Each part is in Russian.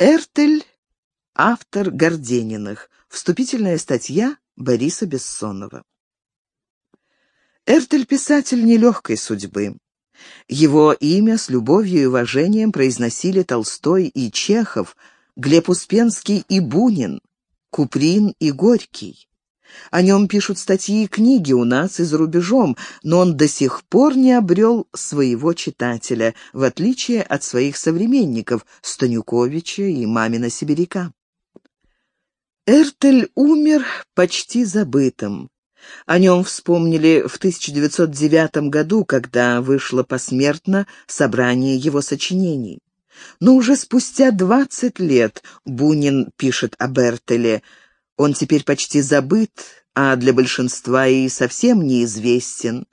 Эртель — автор Гордениных. Вступительная статья Бориса Бессонова. Эртель — писатель нелегкой судьбы. Его имя с любовью и уважением произносили Толстой и Чехов, Глеб Успенский и Бунин, Куприн и Горький. О нем пишут статьи и книги у нас и за рубежом, но он до сих пор не обрел своего читателя, в отличие от своих современников Станюковича и Мамина Сибиряка. Эртель умер почти забытым. О нем вспомнили в 1909 году, когда вышло посмертно собрание его сочинений. Но уже спустя 20 лет Бунин пишет об Эртеле – он теперь почти забыт, а для большинства и совсем неизвестен.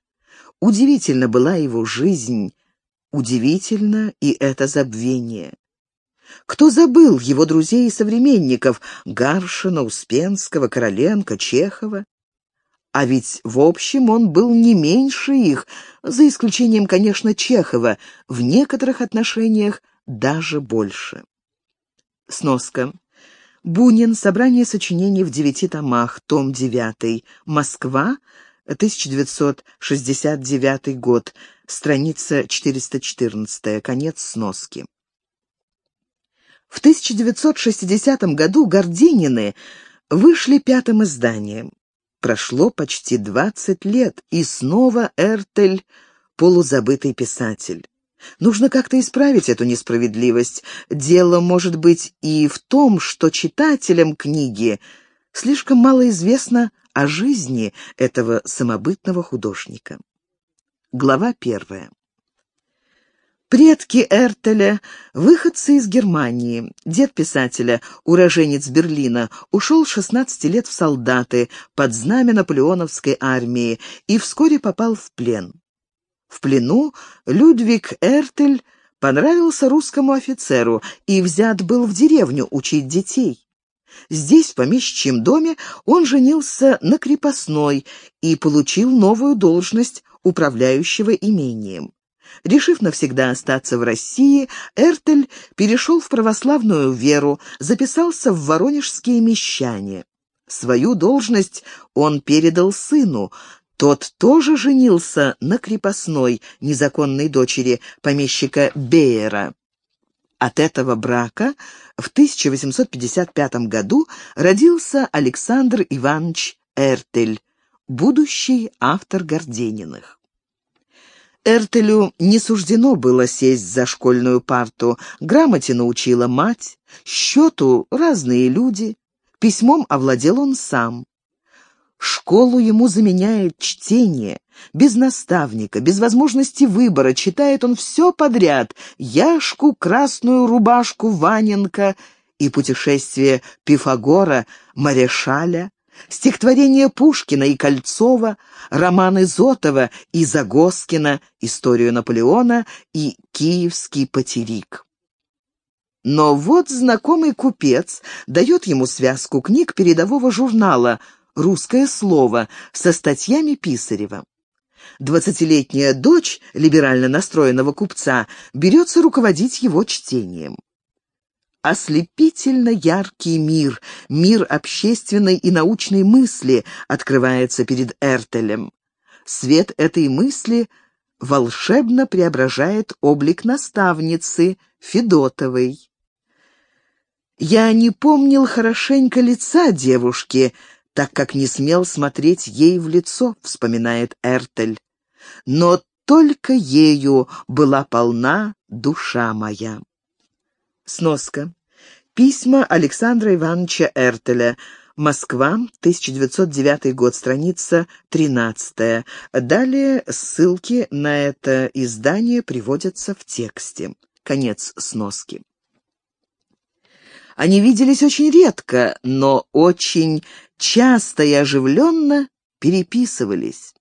Удивительна была его жизнь, удивительно и это забвение. Кто забыл его друзей и современников Гаршина, Успенского, Короленко, Чехова? А ведь в общем он был не меньше их, за исключением, конечно, Чехова, в некоторых отношениях даже больше. Сноска. Бунин. Собрание сочинений в девяти томах. Том 9. Москва. 1969 год. Страница 414. Конец сноски. В 1960 году Горденины вышли пятым изданием. Прошло почти 20 лет, и снова Эртель — полузабытый писатель. Нужно как-то исправить эту несправедливость. Дело может быть и в том, что читателям книги слишком мало известно о жизни этого самобытного художника. Глава первая. Предки Эртеля, выходцы из Германии. Дед писателя, уроженец Берлина, ушел 16 лет в солдаты под знамя наполеоновской армии и вскоре попал в плен. В плену Людвиг Эртель понравился русскому офицеру и взят был в деревню учить детей. Здесь, в помещичьем доме, он женился на крепостной и получил новую должность управляющего имением. Решив навсегда остаться в России, Эртель перешел в православную веру, записался в воронежские мещане. Свою должность он передал сыну, тот тоже женился на крепостной, незаконной дочери помещика Бейера. От этого брака в 1855 году родился Александр Иванович Эртель, будущий автор Гордениных. Эртелю не суждено было сесть за школьную парту. Грамоте научила мать, счету разные люди, письмом овладел он сам. Школу ему заменяет чтение. Без наставника, без возможности выбора читает он все подряд. Яшку, красную рубашку Ваненко и путешествие Пифагора, Марешаля, стихотворение Пушкина и Кольцова, романы Зотова и Загоскина, историю Наполеона и Киевский потерик. Но вот знакомый купец дает ему связку книг передового журнала – «Русское слово» со статьями Писарева. Двадцатилетняя дочь либерально настроенного купца берется руководить его чтением. Ослепительно яркий мир, мир общественной и научной мысли открывается перед Эртелем. Свет этой мысли волшебно преображает облик наставницы Федотовой. Я не помнил хорошенько лица девушки, так как не смел смотреть ей в лицо, вспоминает Эртель. Но только ею была полна душа моя. Сноска. Письма Александра Ивановича Эртеля. Москва, 1909 год, страница 13. Далее ссылки на это издание приводятся в тексте. Конец сноски. Они виделись очень редко, но очень часто и оживленно переписывались.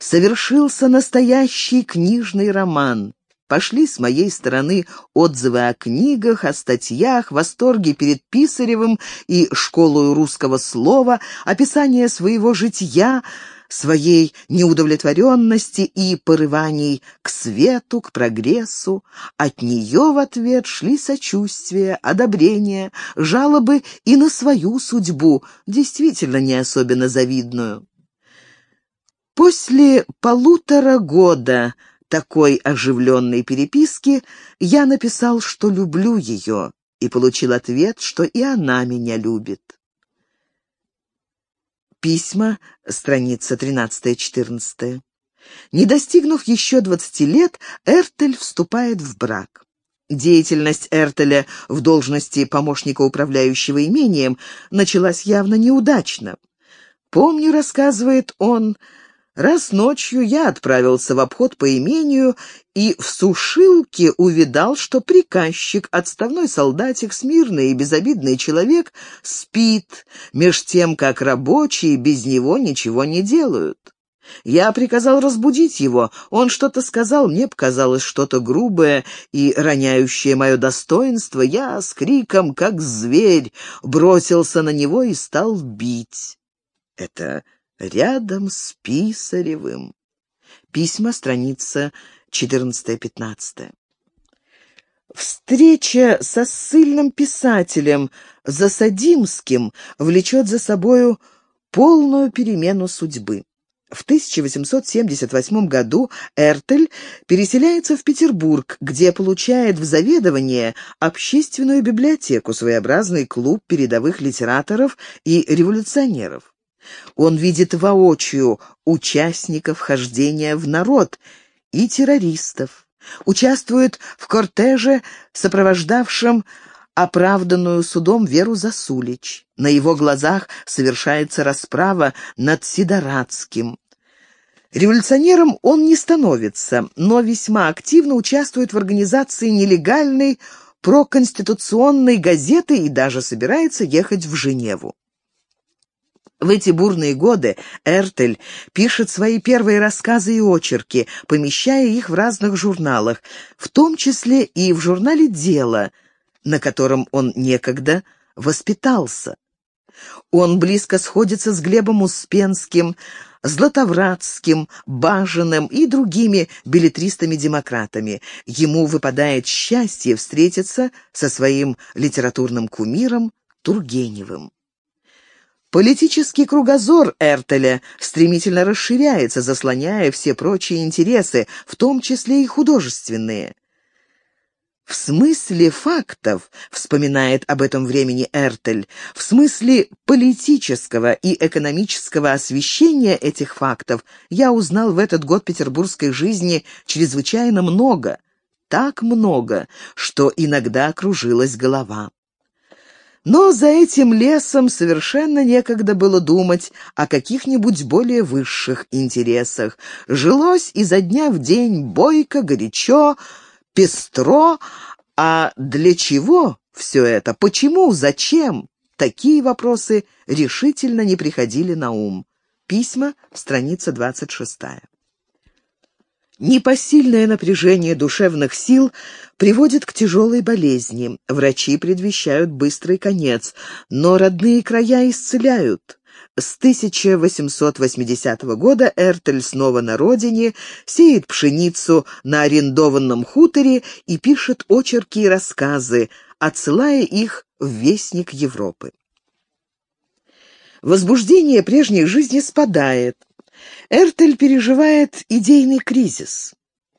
Совершился настоящий книжный роман. Пошли с моей стороны отзывы о книгах, о статьях, восторги перед Писаревым и школой русского слова, описание своего житья, своей неудовлетворенности и порываний к свету, к прогрессу. От нее в ответ шли сочувствие, одобрение, жалобы и на свою судьбу, действительно не особенно завидную. После полутора года такой оживленной переписки я написал, что люблю ее, и получил ответ, что и она меня любит. Письма, страница 13-14. Не достигнув еще 20 лет, Эртель вступает в брак. Деятельность Эртеля в должности помощника управляющего имением началась явно неудачно. «Помню», — рассказывает он, — Раз ночью я отправился в обход по имению и в сушилке увидал, что приказчик, отставной солдатик, смирный и безобидный человек, спит, меж тем, как рабочие без него ничего не делают. Я приказал разбудить его. Он что-то сказал, мне показалось что-то грубое и роняющее мое достоинство. Я с криком, как зверь, бросился на него и стал бить. Это рядом с Писаревым. Письма, страница 14-15. Встреча со ссыльным писателем Засадимским влечет за собою полную перемену судьбы. В 1878 году Эртель переселяется в Петербург, где получает в заведование общественную библиотеку, своеобразный клуб передовых литераторов и революционеров. Он видит воочию участников хождения в народ и террористов, участвует в кортеже, сопровождавшем оправданную судом Веру Засулич. На его глазах совершается расправа над Сидорадским. Революционером он не становится, но весьма активно участвует в организации нелегальной проконституционной газеты и даже собирается ехать в Женеву. В эти бурные годы Эртель пишет свои первые рассказы и очерки, помещая их в разных журналах, в том числе и в журнале «Дело», на котором он некогда воспитался. Он близко сходится с Глебом Успенским, Златовратским, Бажиным и другими билетристами-демократами. Ему выпадает счастье встретиться со своим литературным кумиром Тургеневым. Политический кругозор Эртеля стремительно расширяется, заслоняя все прочие интересы, в том числе и художественные. В смысле фактов, вспоминает об этом времени Эртель, в смысле политического и экономического освещения этих фактов я узнал в этот год петербургской жизни чрезвычайно много, так много, что иногда окружилась голова. Но за этим лесом совершенно некогда было думать о каких-нибудь более высших интересах. Жилось изо дня в день бойко, горячо, пестро, а для чего все это? Почему? Зачем? Такие вопросы решительно не приходили на ум. Письма, страница 26. Непосильное напряжение душевных сил приводит к тяжелой болезни. Врачи предвещают быстрый конец, но родные края исцеляют. С 1880 года Эртель снова на родине, сеет пшеницу на арендованном хуторе и пишет очерки и рассказы, отсылая их в Вестник Европы. Возбуждение прежней жизни спадает. Эртель переживает идейный кризис.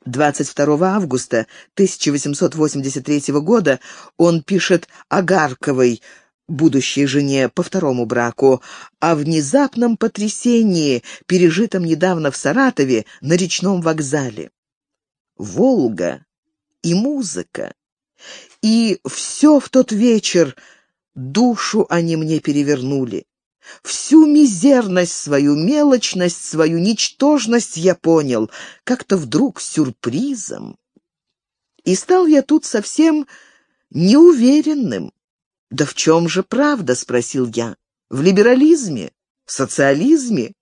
22 августа 1883 года он пишет Агарковой, будущей жене по второму браку, о внезапном потрясении, пережитом недавно в Саратове на речном вокзале. Волга и музыка. И все в тот вечер душу они мне перевернули. Всю мизерность свою, мелочность свою, ничтожность я понял, как-то вдруг сюрпризом. И стал я тут совсем неуверенным. «Да в чем же правда?» — спросил я. «В либерализме? Социализме?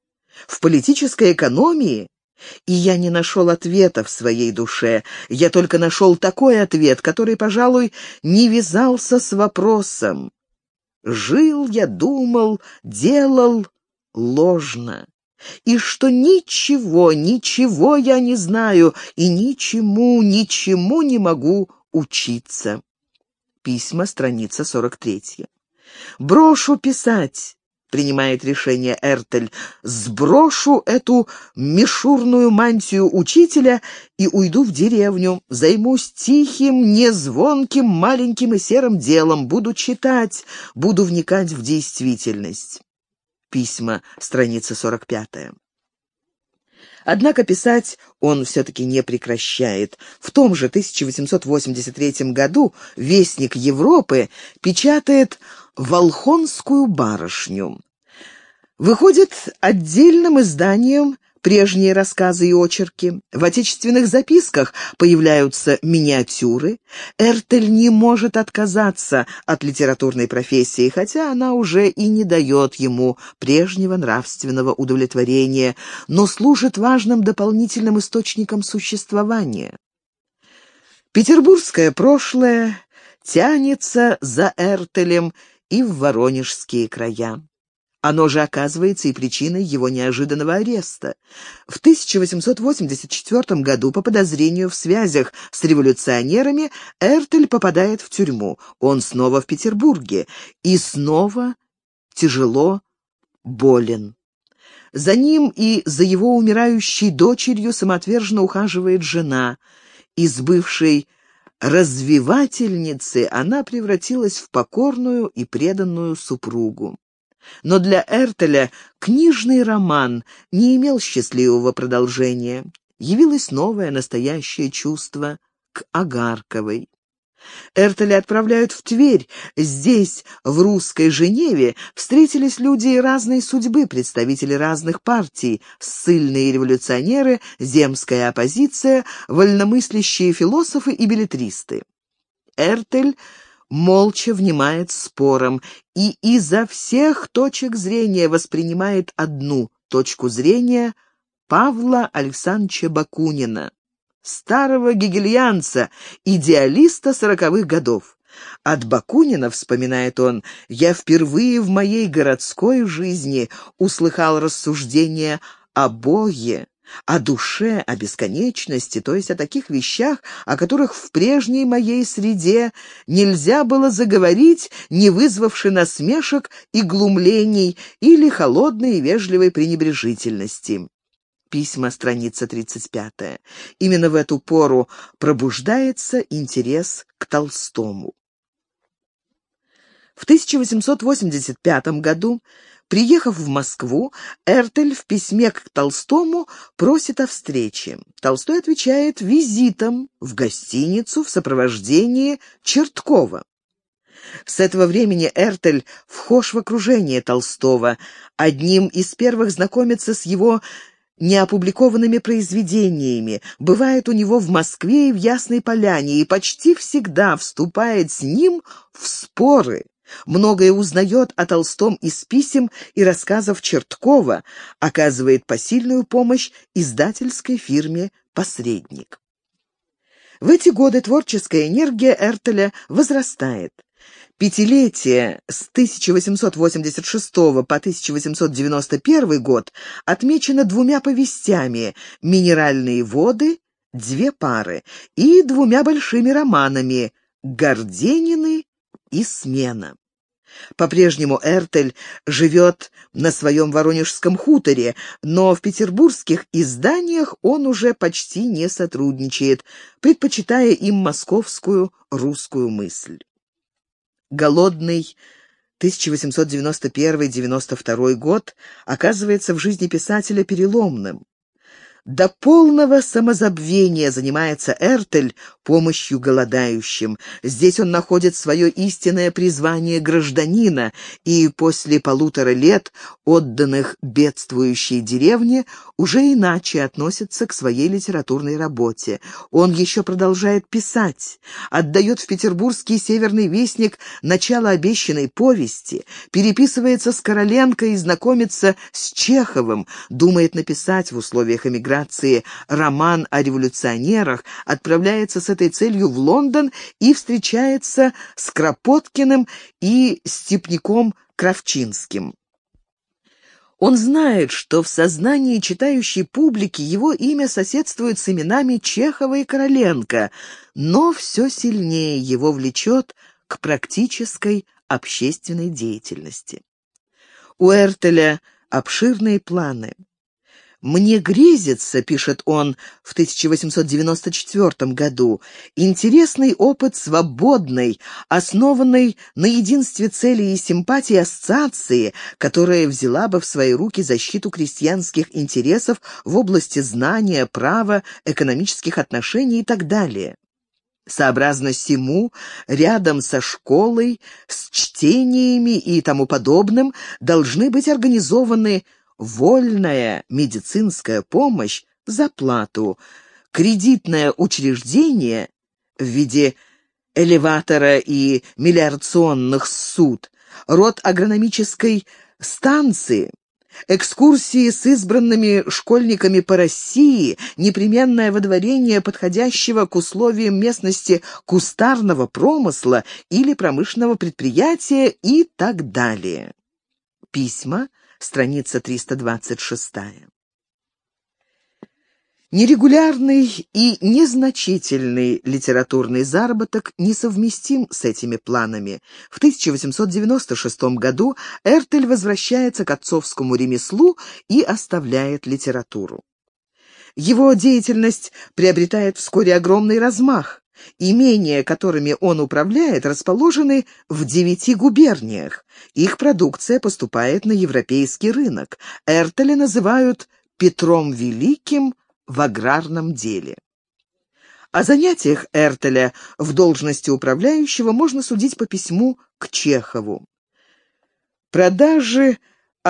В политической экономии?» И я не нашел ответа в своей душе. Я только нашел такой ответ, который, пожалуй, не вязался с вопросом. Жил я, думал, делал ложно. и что ничего, ничего я не знаю и ничему, ничему не могу учиться. Письма, страница 43. Брошу писать, принимает решение Эртель, сброшу эту мишурную мантию учителя и уйду в деревню, займусь тихим, незвонким, маленьким и серым делом, буду читать, буду вникать в действительность. Письма, страница 45. Однако писать он все-таки не прекращает. В том же 1883 году «Вестник Европы» печатает «Волхонскую барышню». Выходит отдельным изданием прежние рассказы и очерки. В отечественных записках появляются миниатюры. Эртель не может отказаться от литературной профессии, хотя она уже и не дает ему прежнего нравственного удовлетворения, но служит важным дополнительным источником существования. Петербургское прошлое тянется за Эртелем и в воронежские края. Оно же оказывается и причиной его неожиданного ареста. В 1884 году по подозрению в связях с революционерами Эртель попадает в тюрьму. Он снова в Петербурге и снова тяжело болен. За ним и за его умирающей дочерью самоотверженно ухаживает жена. Из бывшей развивательницы она превратилась в покорную и преданную супругу. Но для Эртеля книжный роман не имел счастливого продолжения. Явилось новое настоящее чувство к Агарковой. Эртеля отправляют в Тверь. Здесь, в русской Женеве, встретились люди разной судьбы, представители разных партий, ссыльные революционеры, земская оппозиция, вольномыслящие философы и билетристы. Эртель молча внимает спорам и изо всех точек зрения воспринимает одну точку зрения Павла Александровича Бакунина, старого гегельянца, идеалиста сороковых годов. От Бакунина, вспоминает он, я впервые в моей городской жизни услыхал рассуждения о Боге, о душе, о бесконечности, то есть о таких вещах, о которых в прежней моей среде нельзя было заговорить, не вызвавши насмешек и глумлений или холодной и вежливой пренебрежительности. Письма, страница 35. Именно в эту пору пробуждается интерес к Толстому. В 1885 году Приехав в Москву, Эртель в письме к Толстому просит о встрече. Толстой отвечает визитом в гостиницу в сопровождении Черткова. С этого времени Эртель вхож в окружение Толстого. Одним из первых знакомится с его неопубликованными произведениями, бывает у него в Москве и в Ясной Поляне, и почти всегда вступает с ним в споры. Многое узнает о Толстом из писем и рассказов Черткова, оказывает посильную помощь издательской фирме «Посредник». В эти годы творческая энергия Эртеля возрастает. Пятилетие с 1886 по 1891 год отмечено двумя повестями «Минеральные воды», «Две пары» и двумя большими романами «Горденины» и смена. По-прежнему Эртель живет на своем воронежском хуторе, но в петербургских изданиях он уже почти не сотрудничает, предпочитая им московскую русскую мысль. Голодный 1891-92 год оказывается в жизни писателя переломным. До полного самозабвения занимается Эртель помощью голодающим. Здесь он находит свое истинное призвание гражданина, и после полутора лет, отданных бедствующей деревне, уже иначе относится к своей литературной работе. Он еще продолжает писать, отдает в петербургский «Северный вестник» начало обещанной повести, переписывается с Короленко и знакомится с Чеховым, думает написать в условиях эмиграции эмиграции роман о революционерах, отправляется с этой целью в Лондон и встречается с Кропоткиным и Степняком Кравчинским. Он знает, что в сознании читающей публики его имя соседствует с именами Чехова и Короленко, но все сильнее его влечет к практической общественной деятельности. У Эртеля обширные планы. «Мне грезится», — пишет он в 1894 году, «интересный опыт свободной, основанной на единстве цели и симпатии ассоциации, которая взяла бы в свои руки защиту крестьянских интересов в области знания, права, экономических отношений и так далее». Сообразно сему, рядом со школой, с чтениями и тому подобным должны быть организованы вольная медицинская помощь за плату, кредитное учреждение в виде элеватора и мелиорационных суд, род агрономической станции, экскурсии с избранными школьниками по России, непременное водворение подходящего к условиям местности кустарного промысла или промышленного предприятия и так далее. Письма страница 326. Нерегулярный и незначительный литературный заработок несовместим с этими планами. В 1896 году Эртель возвращается к отцовскому ремеслу и оставляет литературу. Его деятельность приобретает вскоре огромный размах. Имения, которыми он управляет, расположены в девяти губерниях. Их продукция поступает на европейский рынок. Эртеля называют Петром Великим в аграрном деле. О занятиях Эртеля в должности управляющего можно судить по письму к Чехову. Продажи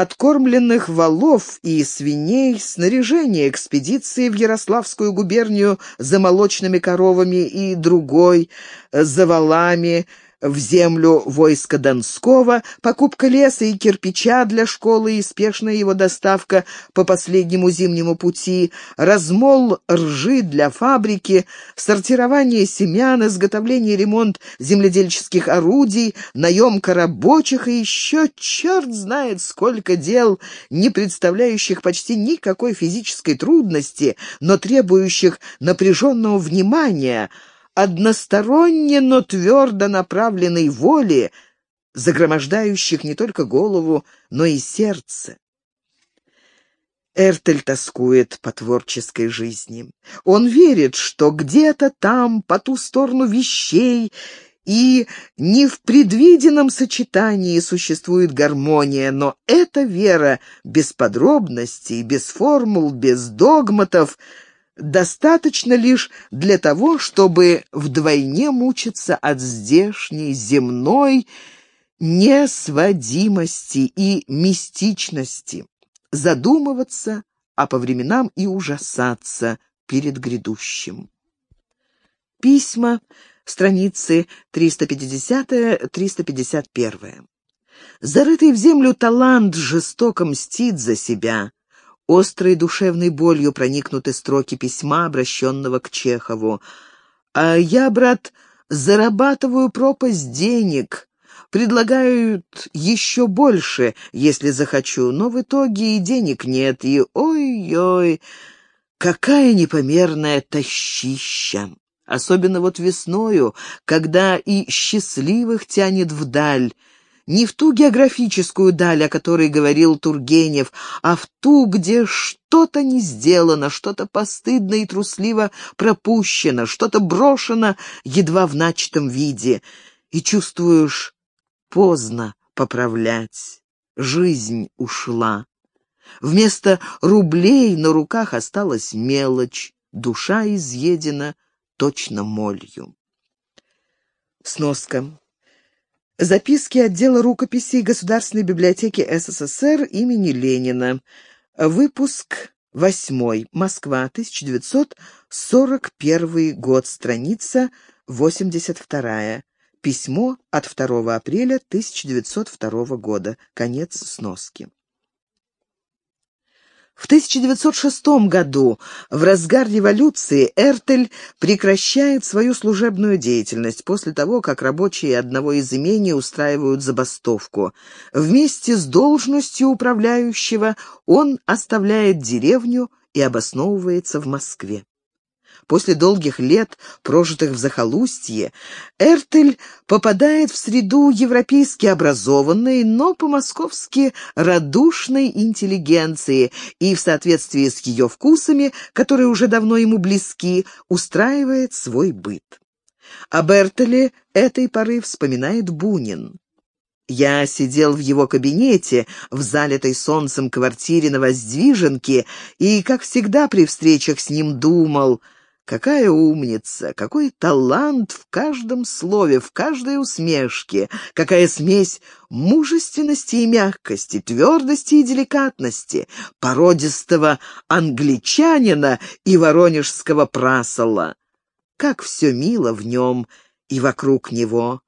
откормленных валов и свиней, снаряжение экспедиции в Ярославскую губернию за молочными коровами и другой, за валами, в землю войска Донского, покупка леса и кирпича для школы и спешная его доставка по последнему зимнему пути, размол ржи для фабрики, сортирование семян, изготовление и ремонт земледельческих орудий, наемка рабочих и еще черт знает сколько дел, не представляющих почти никакой физической трудности, но требующих напряженного внимания – односторонне, но твердо направленной воли, загромождающих не только голову, но и сердце. Эртель тоскует по творческой жизни. Он верит, что где-то там, по ту сторону вещей, и не в предвиденном сочетании существует гармония, но эта вера без подробностей, без формул, без догматов — достаточно лишь для того, чтобы вдвойне мучиться от здешней земной несводимости и мистичности, задумываться, а по временам и ужасаться перед грядущим. Письма, страницы 350-351. Зарытый в землю талант жестоко мстит за себя, Острой душевной болью проникнуты строки письма, обращенного к Чехову. «А я, брат, зарабатываю пропасть денег, предлагают еще больше, если захочу, но в итоге и денег нет, и ой-ой, какая непомерная тащища!» Особенно вот весною, когда и счастливых тянет вдаль, не в ту географическую даль, о которой говорил Тургенев, а в ту, где что-то не сделано, что-то постыдно и трусливо пропущено, что-то брошено едва в начатом виде, и чувствуешь, поздно поправлять, жизнь ушла. Вместо рублей на руках осталась мелочь, душа изъедена точно молью. Сноска. Записки отдела рукописей Государственной библиотеки СССР имени Ленина. Выпуск 8. Москва, 1941 год. Страница 82. Письмо от 2 апреля 1902 года. Конец сноски. В 1906 году, в разгар революции, Эртель прекращает свою служебную деятельность после того, как рабочие одного из имений устраивают забастовку. Вместе с должностью управляющего он оставляет деревню и обосновывается в Москве. После долгих лет, прожитых в захолустье, Эртель попадает в среду европейски образованной, но по-московски радушной интеллигенции и в соответствии с ее вкусами, которые уже давно ему близки, устраивает свой быт. Об Эртеле этой поры вспоминает Бунин. Я сидел в его кабинете, в залитой солнцем квартире на Воздвиженке, и, как всегда при встречах с ним, думал — Какая умница, какой талант в каждом слове, в каждой усмешке, какая смесь мужественности и мягкости, твердости и деликатности, породистого англичанина и воронежского прасола. Как все мило в нем и вокруг него.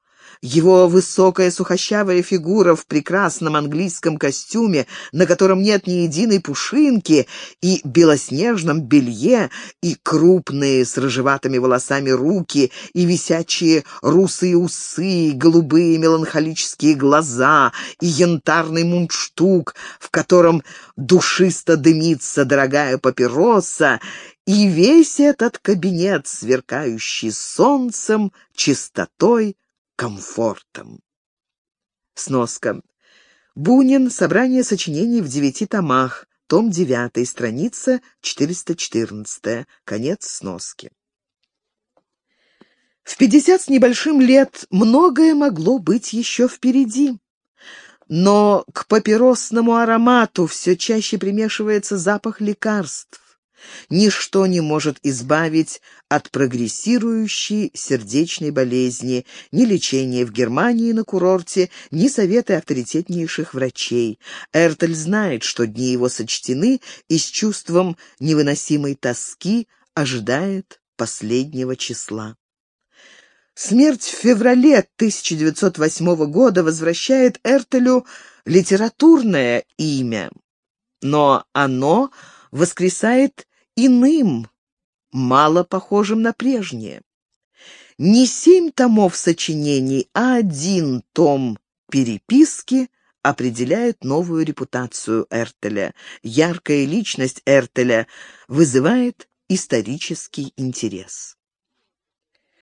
Его высокая сухощавая фигура в прекрасном английском костюме, на котором нет ни единой пушинки, и белоснежном белье, и крупные с рыжеватыми волосами руки, и висячие русые усы, и голубые меланхолические глаза, и янтарный мундштук, в котором душисто дымится дорогая папироса, и весь этот кабинет, сверкающий солнцем, чистотой, комфортом. Сноска. Бунин. Собрание сочинений в девяти томах. Том 9, страница 414. Конец сноски. В пятьдесят с небольшим лет многое могло быть еще впереди. Но к папиросному аромату все чаще примешивается запах лекарств. Ничто не может избавить от прогрессирующей сердечной болезни, ни лечение в Германии на курорте, ни советы авторитетнейших врачей. Эртель знает, что дни его сочтены, и с чувством невыносимой тоски ожидает последнего числа. Смерть в феврале 1908 года возвращает Эртелю литературное имя, но оно воскресает иным, мало похожим на прежнее. Не семь томов сочинений, а один том переписки определяет новую репутацию Эртеля. Яркая личность Эртеля вызывает исторический интерес.